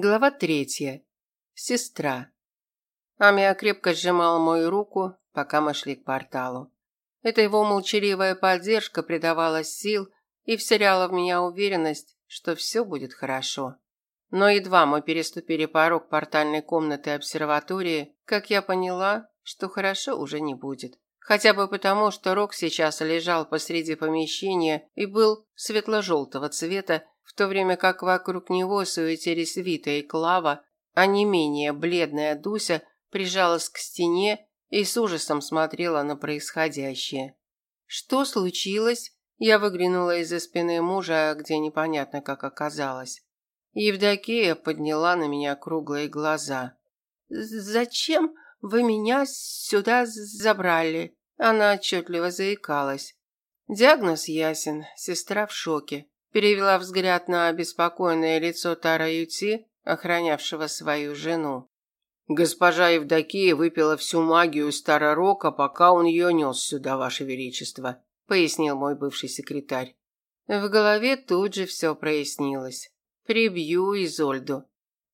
Глава третья. Сестра. Амия крепко сжимал мою руку, пока мы шли к порталу. Эта его молчаливая поддержка придавала сил и вселяла в меня уверенность, что все будет хорошо. Но едва мы переступили порог портальной комнаты обсерватории, как я поняла, что хорошо уже не будет. Хотя бы потому, что Рок сейчас лежал посреди помещения и был светло-желтого цвета, в то время как вокруг него суетились Вита и Клава, а не менее бледная Дуся прижалась к стене и с ужасом смотрела на происходящее. «Что случилось?» Я выглянула из-за спины мужа, где непонятно как оказалось. Евдокия подняла на меня круглые глаза. «Зачем вы меня сюда забрали?» Она отчетливо заикалась. Диагноз ясен, сестра в шоке. Перевела взгляд на обеспокоенное лицо Тара Юти, охранявшего свою жену. Госпожа Евдокия выпила всю магию Старорока, пока он ее нес сюда, ваше величество, пояснил мой бывший секретарь. В голове тут же все прояснилось. Прибью Изольду.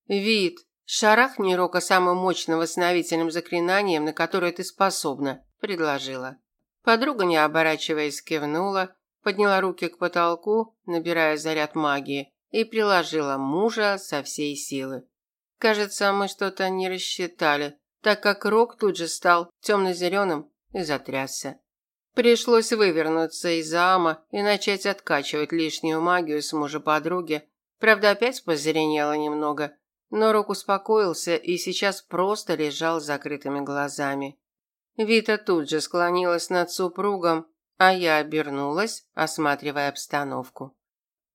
Вид, шарахни Рока самым мощным восстановительным заклинанием, на которое ты способна, предложила. Подруга, не оборачиваясь, кивнула, подняла руки к потолку, набирая заряд магии, и приложила мужа со всей силы. Кажется, мы что-то не рассчитали, так как Рок тут же стал темно-зеленым и затрясся. Пришлось вывернуться из ама и начать откачивать лишнюю магию с мужа подруги. Правда, опять позеленело немного, но Рок успокоился и сейчас просто лежал с закрытыми глазами. Вита тут же склонилась над супругом, а я обернулась, осматривая обстановку.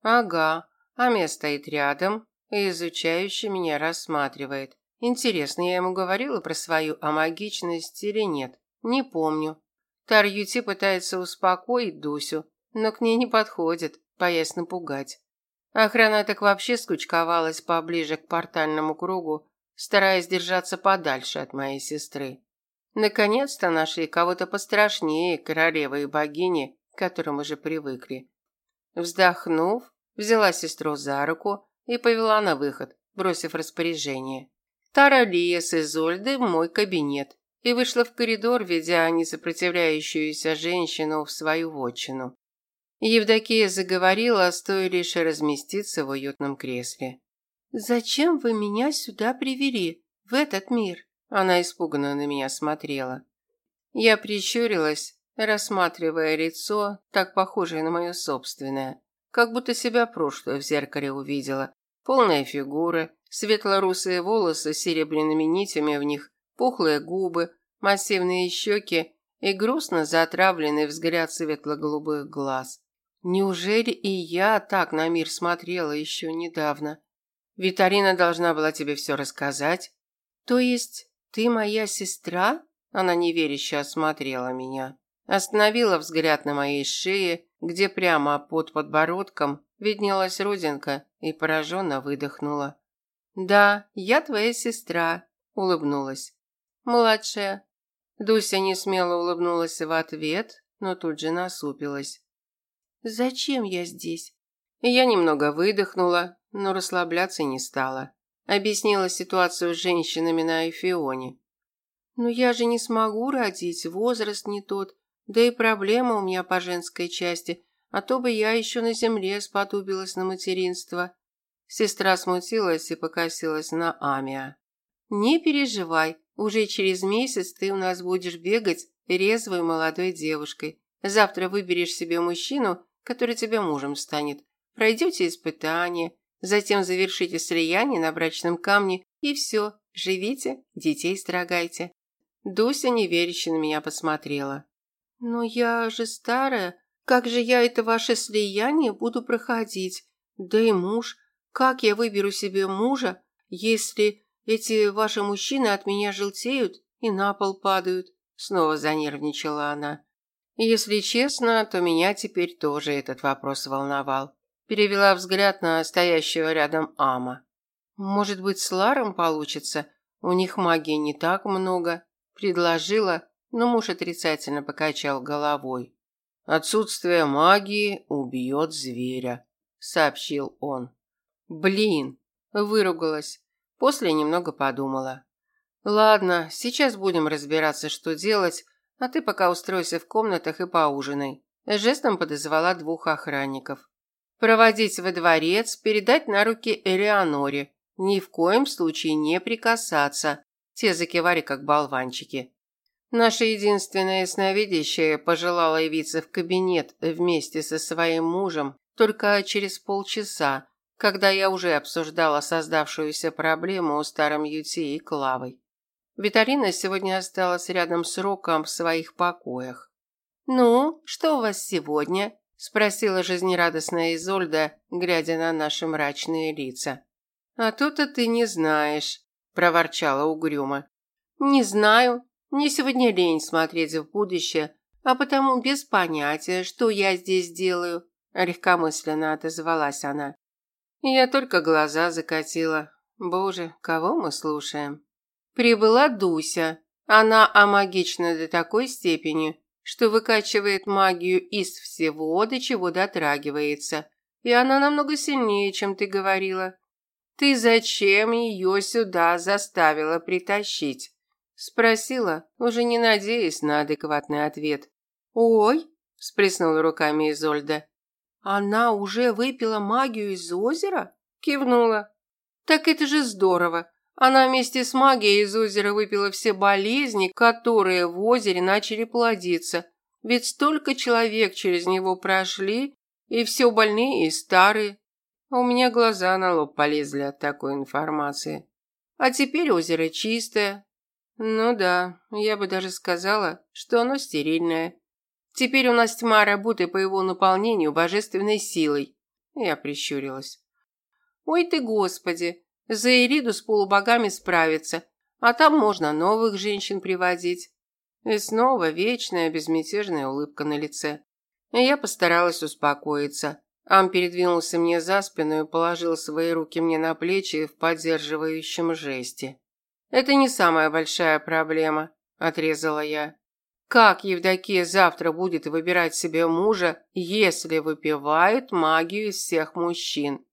Ага, Амия стоит рядом и изучающе меня рассматривает. Интересно, я ему говорила про свою амагичность или нет? Не помню. Тарьюти пытается успокоить Дусю, но к ней не подходит, боясь напугать. Охрана так вообще скучковалась поближе к портальному кругу, стараясь держаться подальше от моей сестры. Наконец-то нашли кого-то пострашнее королевы и богини, к которым уже привыкли. Вздохнув, взяла сестру за руку и повела на выход, бросив распоряжение. Тара Лия с Изольдой в мой кабинет и вышла в коридор, ведя несопротивляющуюся женщину в свою вотчину. Евдокия заговорила, стоя лишь разместиться в уютном кресле. «Зачем вы меня сюда привели, в этот мир?» Она испуганно на меня смотрела. Я прищурилась, рассматривая лицо, так похожее на мое собственное, как будто себя прошлое в зеркале увидела. Полная фигура, светло-русые волосы с серебряными нитями в них, пухлые губы, массивные щеки и грустно затравленный взгляд светло-голубых глаз. Неужели и я так на мир смотрела еще недавно? Виталина должна была тебе все рассказать. То есть «Ты моя сестра?» Она неверяще осмотрела меня. Остановила взгляд на моей шее, где прямо под подбородком виднелась родинка, и пораженно выдохнула. «Да, я твоя сестра», – улыбнулась. «Младшая». Дуся не смело улыбнулась в ответ, но тут же насупилась. «Зачем я здесь?» Я немного выдохнула, но расслабляться не стала. Объяснила ситуацию с женщинами на Эфионе. «Но я же не смогу родить, возраст не тот, да и проблема у меня по женской части, а то бы я еще на земле сподобилась на материнство». Сестра смутилась и покосилась на Амия. «Не переживай, уже через месяц ты у нас будешь бегать резвой молодой девушкой. Завтра выберешь себе мужчину, который тебе мужем станет. Пройдете испытания, Затем завершите слияние на брачном камне и все, живите, детей строгайте. Дуся неверяще на меня посмотрела. Но я же старая, как же я это ваше слияние буду проходить? Да и муж, как я выберу себе мужа, если эти ваши мужчины от меня желтеют и на пол падают? Снова занервничала она. Если честно, то меня теперь тоже этот вопрос волновал. Перевела взгляд на стоящего рядом Ама. Может быть, с Ларом получится? У них магии не так много. Предложила, но муж отрицательно покачал головой. Отсутствие магии убьет зверя, сообщил он. Блин, Выругалась. После немного подумала. Ладно, сейчас будем разбираться, что делать, а ты пока устройся в комнатах и поужинай. Жестом подозвала двух охранников. Проводить во дворец, передать на руки Элеоноре. Ни в коем случае не прикасаться. Те закивали, как болванчики. Наша единственная ясновидящая пожелала явиться в кабинет вместе со своим мужем только через полчаса, когда я уже обсуждала создавшуюся проблему у старом Юти и Клавой. Виталина сегодня осталась рядом с Роком в своих покоях. «Ну, что у вас сегодня?» – спросила жизнерадостная Изольда, глядя на наши мрачные лица. «А то-то ты не знаешь», – проворчала угрюмо. «Не знаю. Мне сегодня лень смотреть в будущее, а потому без понятия, что я здесь делаю», – легкомысленно отозвалась она. Я только глаза закатила. Боже, кого мы слушаем? Прибыла Дуся. Она амагична до такой степени, что выкачивает магию из всего, до чего дотрагивается. И она намного сильнее, чем ты говорила. Ты зачем ее сюда заставила притащить? Спросила, уже не надеясь на адекватный ответ. Ой, всплеснула руками Изольда. Она уже выпила магию из озера? Кивнула. Так это же здорово. Она вместе с магией из озера выпила все болезни, которые в озере начали плодиться. Ведь столько человек через него прошли, и все больные и старые. У меня глаза на лоб полезли от такой информации. А теперь озеро чистое. Ну да, я бы даже сказала, что оно стерильное. Теперь у нас тьма работы по его наполнению божественной силой. Я прищурилась. Ой ты, Господи, за Ириду с полубогами справиться, а там можно новых женщин приводить. И снова вечная безмятежная улыбка на лице. Я постаралась успокоиться. Ам передвинулся мне за спину и положил свои руки мне на плечи в поддерживающем жесте. «Это не самая большая проблема», – отрезала я. «Как Евдокия завтра будет выбирать себе мужа, если выпивает магию из всех мужчин?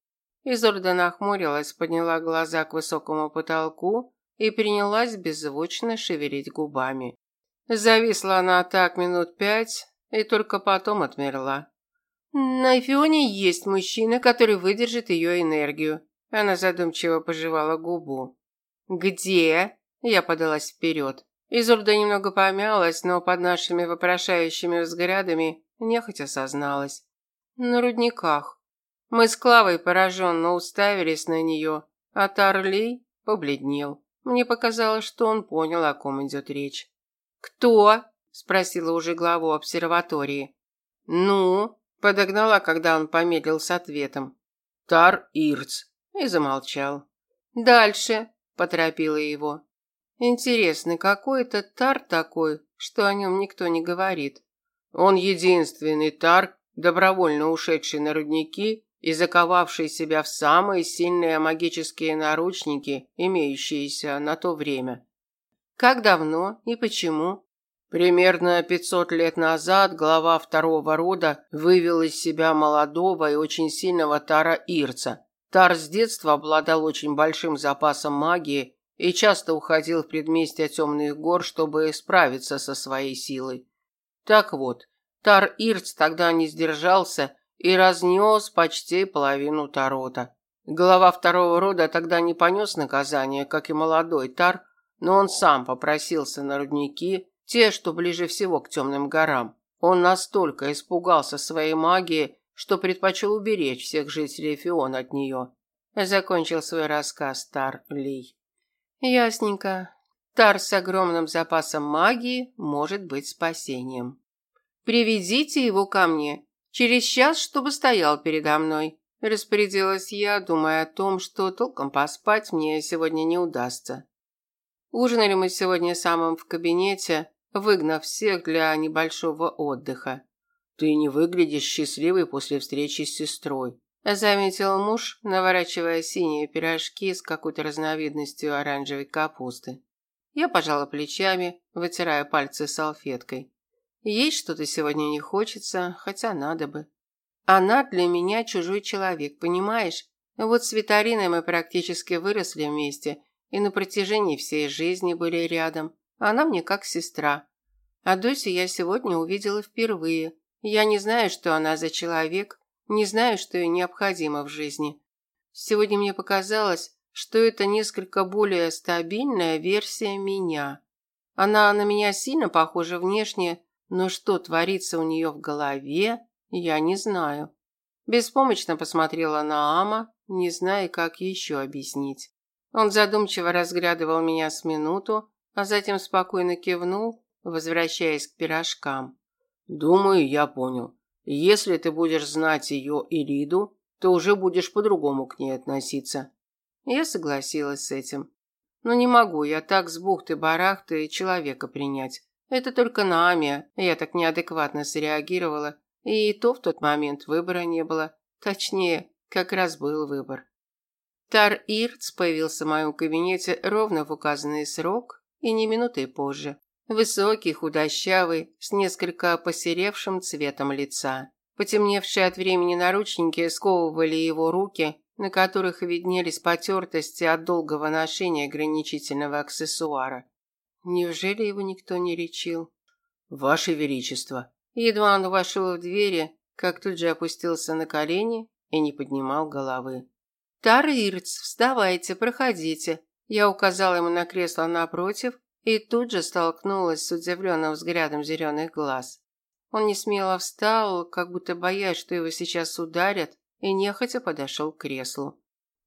Изольда нахмурилась, подняла глаза к высокому потолку и принялась беззвучно шевелить губами. Зависла она так минут пять и только потом отмерла. На Фионе есть мужчина, который выдержит ее энергию. Она задумчиво пожевала губу. «Где?» Я подалась вперед. Изольда немного помялась, но под нашими вопрошающими взглядами нехотя созналась. «На рудниках». Мы с Клавой пораженно уставились на нее, а Тарлей побледнел. Мне показалось, что он понял, о ком идет речь. «Кто?» – спросила уже главу обсерватории. «Ну?» – подогнала, когда он помедлил с ответом. «Тар Ирц» и замолчал. «Дальше», – поторопила его. «Интересно, какой это Тар такой, что о нем никто не говорит?» «Он единственный Тар, добровольно ушедший на рудники и заковавший себя в самые сильные магические наручники, имеющиеся на то время. Как давно и почему? Примерно 500 лет назад глава второго рода вывел из себя молодого и очень сильного Тара Ирца. Тар с детства обладал очень большим запасом магии и часто уходил в предместья темных гор, чтобы справиться со своей силой. Так вот, Тар Ирц тогда не сдержался и разнес почти половину Тарота. Глава второго рода тогда не понес наказание, как и молодой Тар, но он сам попросился на рудники, те, что ближе всего к темным горам. Он настолько испугался своей магии, что предпочел уберечь всех жителей Фиона от нее. Закончил свой рассказ Тар Ли. Ясненько. Тар с огромным запасом магии может быть спасением. Приведите его ко мне, Через час, чтобы стоял передо мной. Распорядилась я, думая о том, что толком поспать мне сегодня не удастся. Ужинали мы сегодня самым в кабинете, выгнав всех для небольшого отдыха. Ты не выглядишь счастливой после встречи с сестрой, заметил муж, наворачивая синие пирожки с какой-то разновидностью оранжевой капусты. Я пожала плечами, вытирая пальцы салфеткой. Есть что-то сегодня не хочется, хотя надо бы. Она для меня чужой человек, понимаешь? Вот с Витариной мы практически выросли вместе и на протяжении всей жизни были рядом. Она мне как сестра. А Досю я сегодня увидела впервые. Я не знаю, что она за человек, не знаю, что ей необходимо в жизни. Сегодня мне показалось, что это несколько более стабильная версия меня. Она на меня сильно похожа внешне, но что творится у нее в голове, я не знаю. Беспомощно посмотрела на Ама, не зная, как еще объяснить. Он задумчиво разглядывал меня с минуту, а затем спокойно кивнул, возвращаясь к пирожкам. «Думаю, я понял. Если ты будешь знать ее Ириду, то уже будешь по-другому к ней относиться». Я согласилась с этим. Но не могу я так с бухты-барахты человека принять. Это только на Аме я так неадекватно среагировала, и то в тот момент выбора не было. Точнее, как раз был выбор. Тар Ирц появился в моем кабинете ровно в указанный срок и не минутой позже. Высокий, худощавый, с несколько посеревшим цветом лица. Потемневшие от времени наручники сковывали его руки, на которых виднелись потертости от долгого ношения ограничительного аксессуара. Неужели его никто не лечил? Ваше величество. Едва он вошел в двери, как тут же опустился на колени и не поднимал головы. Тарырц, вставайте, проходите. Я указала ему на кресло напротив и тут же столкнулась с удивленным взглядом зеленых глаз. Он не смело встал, как будто боясь, что его сейчас ударят, и нехотя подошел к креслу.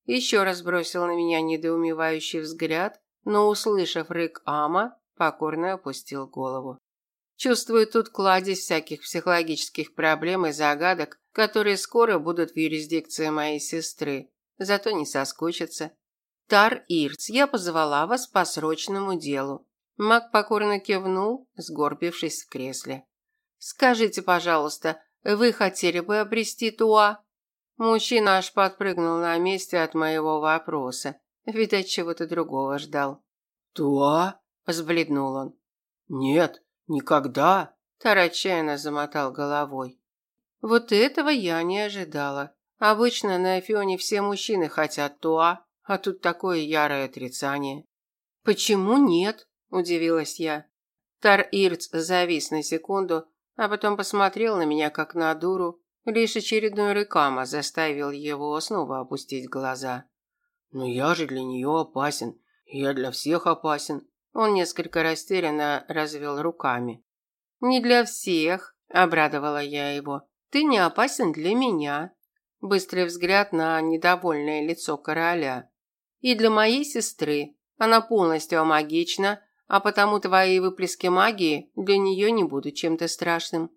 Еще раз бросил на меня недоумевающий взгляд но, услышав рык Ама, покорно опустил голову. Чувствую тут кладезь всяких психологических проблем и загадок, которые скоро будут в юрисдикции моей сестры. Зато не соскучатся. Тар Ирц, я позвала вас по срочному делу. Мак покорно кивнул, сгорбившись в кресле. Скажите, пожалуйста, вы хотели бы обрести Туа? Мужчина аж подпрыгнул на месте от моего вопроса. Видать, чего-то другого ждал. «Туа?» – взбледнул он. «Нет, никогда!» – Тар отчаянно замотал головой. Вот этого я не ожидала. Обычно на Афионе все мужчины хотят туа, а тут такое ярое отрицание. «Почему нет?» – удивилась я. Тар Ирц завис на секунду, а потом посмотрел на меня как на дуру. Лишь очередной рыкама заставил его снова опустить глаза. Но я же для нее опасен. Я для всех опасен. Он несколько растерянно развел руками. Не для всех, обрадовала я его. Ты не опасен для меня. Быстрый взгляд на недовольное лицо короля. И для моей сестры. Она полностью амагична, а потому твои выплески магии для нее не будут чем-то страшным.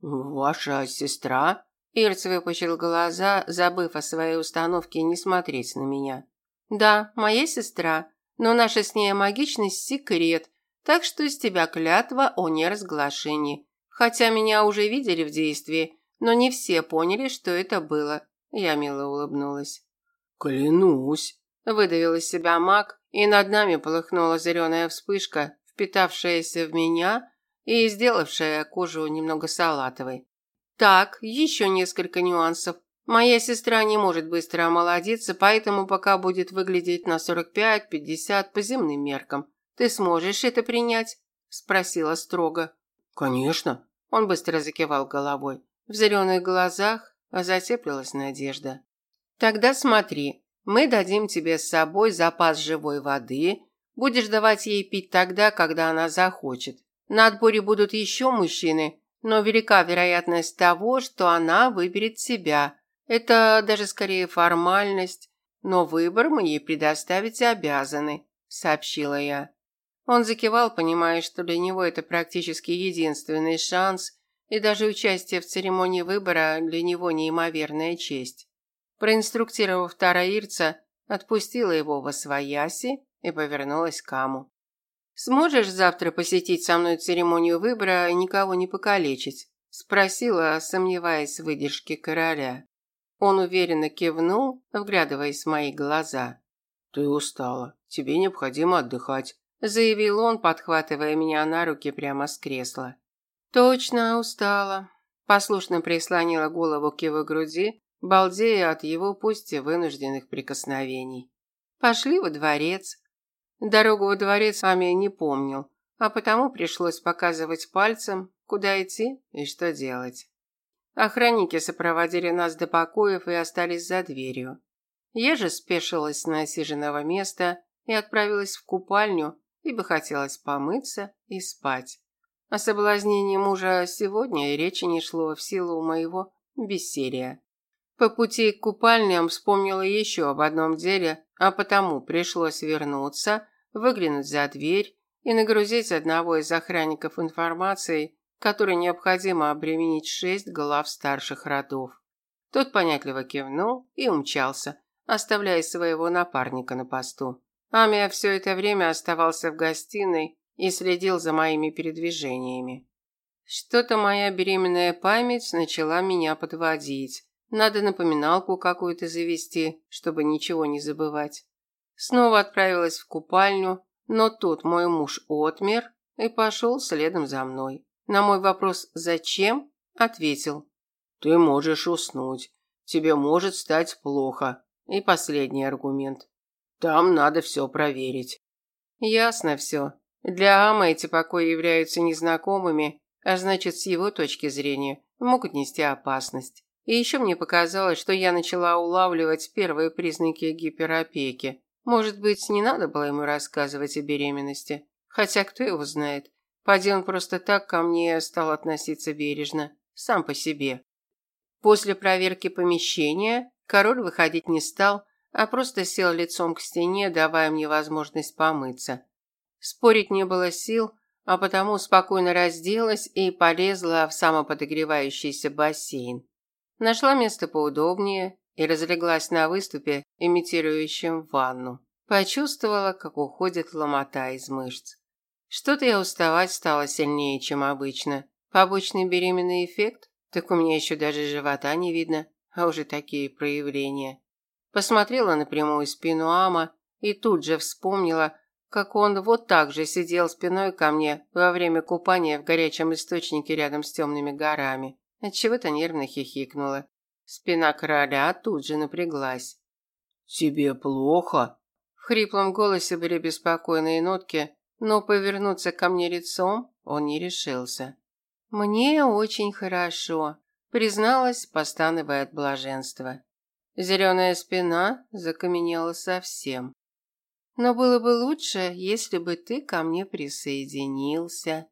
Ваша сестра? Ирц выпучил глаза, забыв о своей установке не смотреть на меня. «Да, моя сестра, но наша с ней магичность – секрет, так что из тебя клятва о неразглашении. Хотя меня уже видели в действии, но не все поняли, что это было». Я мило улыбнулась. «Клянусь», – выдавил из себя маг, и над нами полыхнула зеленая вспышка, впитавшаяся в меня и сделавшая кожу немного салатовой. Так, еще несколько нюансов. Моя сестра не может быстро омолодиться, поэтому пока будет выглядеть на 45-50 по земным меркам. Ты сможешь это принять? спросила строго. Конечно, он быстро закивал головой. В зеленых глазах затеплилась надежда. Тогда смотри, мы дадим тебе с собой запас живой воды, будешь давать ей пить тогда, когда она захочет. На отборе будут еще мужчины, но велика вероятность того, что она выберет себя. Это даже скорее формальность, но выбор мы ей предоставить обязаны, сообщила я. Он закивал, понимая, что для него это практически единственный шанс, и даже участие в церемонии выбора для него неимоверная честь. Проинструктировав Тараирца, отпустила его во свояси и повернулась к Аму. Сможешь завтра посетить со мной церемонию выбора и никого не покалечить? спросила, сомневаясь в выдержке короля. Он уверенно кивнул, вглядываясь в мои глаза. Ты устала. Тебе необходимо отдыхать, заявил он, подхватывая меня на руки прямо с кресла. Точно устала. Послушно прислонила голову к его груди, балдея от его пусть и вынужденных прикосновений. Пошли во дворец. Дорогу во дворец Амия не помнил, а потому пришлось показывать пальцем, куда идти и что делать. Охранники сопроводили нас до покоев и остались за дверью. Я же спешилась с насиженного места и отправилась в купальню, ибо хотелось помыться и спать. О соблазнении мужа сегодня и речи не шло в силу моего бессилия. По пути к купальням вспомнила еще об одном деле, а потому пришлось вернуться, выглянуть за дверь и нагрузить одного из охранников информацией, которой необходимо обременить шесть глав старших родов. Тот понятливо кивнул и умчался, оставляя своего напарника на посту. Амия все это время оставался в гостиной и следил за моими передвижениями. Что-то моя беременная память начала меня подводить. Надо напоминалку какую-то завести, чтобы ничего не забывать. Снова отправилась в купальню, но тут мой муж отмер и пошел следом за мной. На мой вопрос «Зачем?» ответил. «Ты можешь уснуть. Тебе может стать плохо». И последний аргумент. «Там надо все проверить». Ясно все. Для Ама эти покои являются незнакомыми, а значит, с его точки зрения, могут нести опасность. И еще мне показалось, что я начала улавливать первые признаки гиперопеки. Может быть, не надо было ему рассказывать о беременности. Хотя кто его знает. Поди он просто так ко мне стал относиться бережно, сам по себе. После проверки помещения король выходить не стал, а просто сел лицом к стене, давая мне возможность помыться. Спорить не было сил, а потому спокойно разделась и полезла в самоподогревающийся бассейн. Нашла место поудобнее и разлеглась на выступе, имитирующем ванну. Почувствовала, как уходит ломота из мышц. Что-то я уставать стала сильнее, чем обычно. Побочный беременный эффект? Так у меня еще даже живота не видно, а уже такие проявления. Посмотрела на прямую спину Ама и тут же вспомнила, как он вот так же сидел спиной ко мне во время купания в горячем источнике рядом с темными горами. Отчего-то нервно хихикнула. Спина короля тут же напряглась. «Тебе плохо?» В хриплом голосе были беспокойные нотки, но повернуться ко мне лицом он не решился. «Мне очень хорошо», – призналась, постановая от блаженства. Зеленая спина закаменела совсем. «Но было бы лучше, если бы ты ко мне присоединился».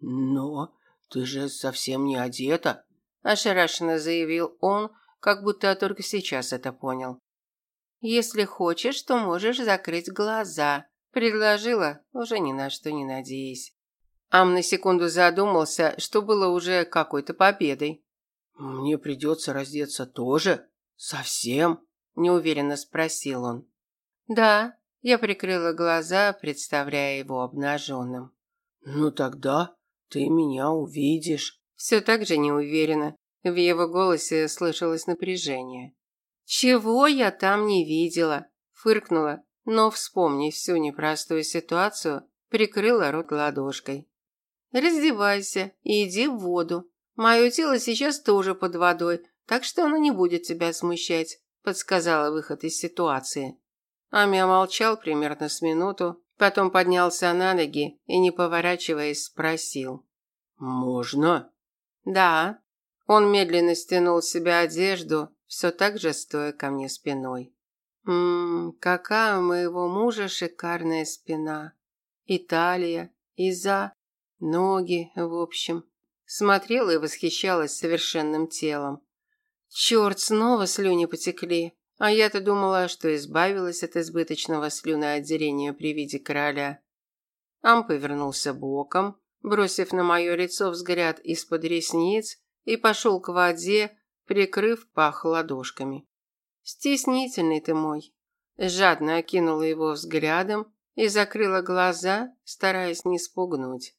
«Но ты же совсем не одета», – ошарашенно заявил он, как будто только сейчас это понял. «Если хочешь, то можешь закрыть глаза», Предложила, уже ни на что не надеясь. Ам на секунду задумался, что было уже какой-то победой. «Мне придется раздеться тоже? Совсем?» – неуверенно спросил он. «Да», – я прикрыла глаза, представляя его обнаженным. «Ну тогда ты меня увидишь». Все так же неуверенно. В его голосе слышалось напряжение. «Чего я там не видела?» – фыркнула, но, вспомнив всю непростую ситуацию, прикрыла рот ладошкой. «Раздевайся и иди в воду. Мое тело сейчас тоже под водой, так что оно не будет тебя смущать», подсказала выход из ситуации. Амия молчал примерно с минуту, потом поднялся на ноги и, не поворачиваясь, спросил. «Можно?» «Да». Он медленно стянул с себя одежду, все так же стоя ко мне спиной. Ммм, какая у моего мужа шикарная спина. И талия, и за, ноги, в общем. Смотрела и восхищалась совершенным телом. Черт, снова слюни потекли. А я-то думала, что избавилась от избыточного слюноотделения при виде короля. Ам повернулся боком, бросив на мое лицо взгляд из-под ресниц и пошел к воде, прикрыв пах ладошками. Стеснительный ты мой. Жадно окинула его взглядом и закрыла глаза, стараясь не спугнуть.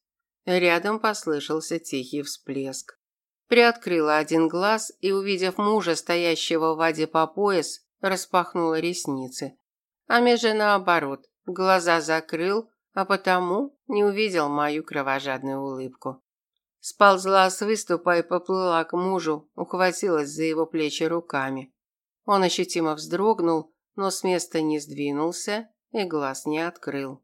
Рядом послышался тихий всплеск. Приоткрыла один глаз и, увидев мужа, стоящего в воде по пояс, распахнула ресницы. А меже наоборот, глаза закрыл, а потому не увидел мою кровожадную улыбку. Сползла с выступа и поплыла к мужу, ухватилась за его плечи руками. Он ощутимо вздрогнул, но с места не сдвинулся и глаз не открыл.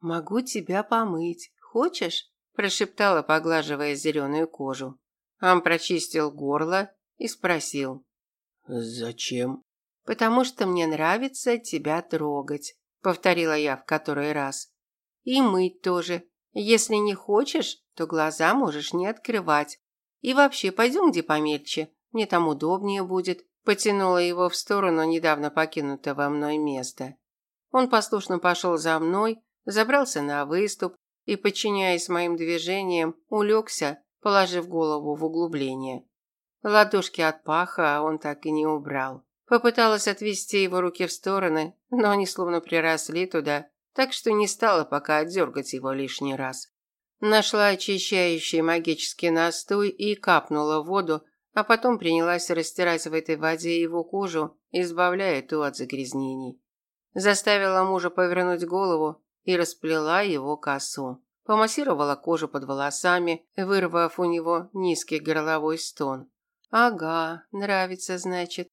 «Могу тебя помыть. Хочешь?» – прошептала, поглаживая зеленую кожу. Ам прочистил горло и спросил. «Зачем?» «Потому что мне нравится тебя трогать», – повторила я в который раз. «И мыть тоже. Если не хочешь, то глаза можешь не открывать. И вообще, пойдем где помельче, мне там удобнее будет. Потянула его в сторону недавно покинутого мной места. Он послушно пошел за мной, забрался на выступ и, подчиняясь моим движениям, улегся, положив голову в углубление. Ладошки от паха он так и не убрал. Попыталась отвести его руки в стороны, но они словно приросли туда, так что не стала пока отдергать его лишний раз. Нашла очищающий магический настой и капнула воду, а потом принялась растирать в этой воде его кожу, избавляя ту от загрязнений. Заставила мужа повернуть голову и расплела его косу. Помассировала кожу под волосами, вырвав у него низкий горловой стон. Ага, нравится, значит.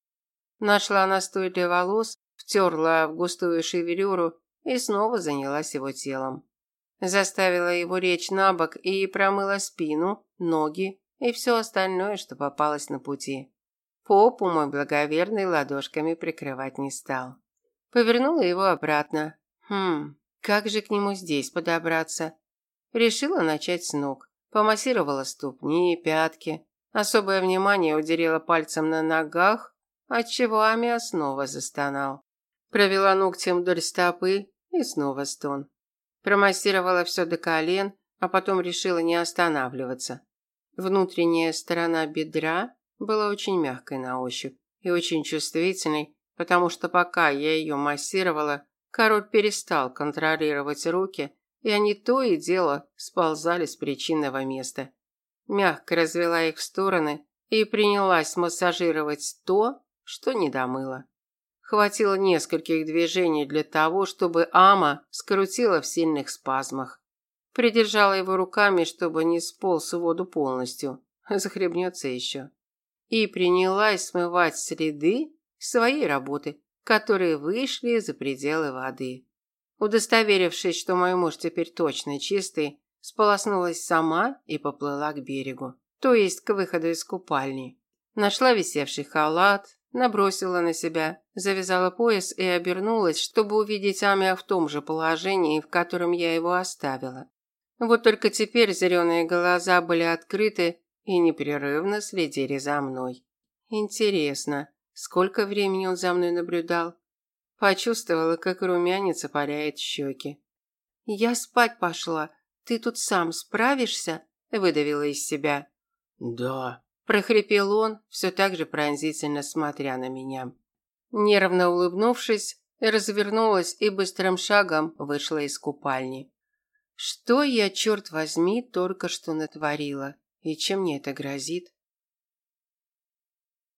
Нашла настой для волос, втерла в густую шевелюру и снова занялась его телом. Заставила его лечь на бок и промыла спину, ноги и все остальное, что попалось на пути. Попу мой благоверный ладошками прикрывать не стал. Повернула его обратно. Хм, как же к нему здесь подобраться? Решила начать с ног. Помассировала ступни и пятки. Особое внимание уделила пальцем на ногах, отчего Амиа снова застонал. Провела ногтем вдоль стопы и снова стон. Промассировала все до колен, а потом решила не останавливаться. Внутренняя сторона бедра была очень мягкой на ощупь и очень чувствительной, потому что пока я ее массировала, король перестал контролировать руки, и они то и дело сползали с причинного места. Мягко развела их в стороны и принялась массажировать то, что не домыла. Хватило нескольких движений для того, чтобы Ама скрутила в сильных спазмах. Придержала его руками, чтобы не сполз в воду полностью. Захлебнется еще. И принялась смывать следы своей работы, которые вышли за пределы воды. Удостоверившись, что мой муж теперь точно чистый, сполоснулась сама и поплыла к берегу, то есть к выходу из купальни. Нашла висевший халат, Набросила на себя, завязала пояс и обернулась, чтобы увидеть Амия в том же положении, в котором я его оставила. Вот только теперь зеленые глаза были открыты и непрерывно следили за мной. Интересно, сколько времени он за мной наблюдал? Почувствовала, как румянец опаляет щеки. «Я спать пошла. Ты тут сам справишься?» – выдавила из себя. «Да», прохрипел он, все так же пронзительно смотря на меня. Нервно улыбнувшись, развернулась и быстрым шагом вышла из купальни. Что я, черт возьми, только что натворила? И чем мне это грозит?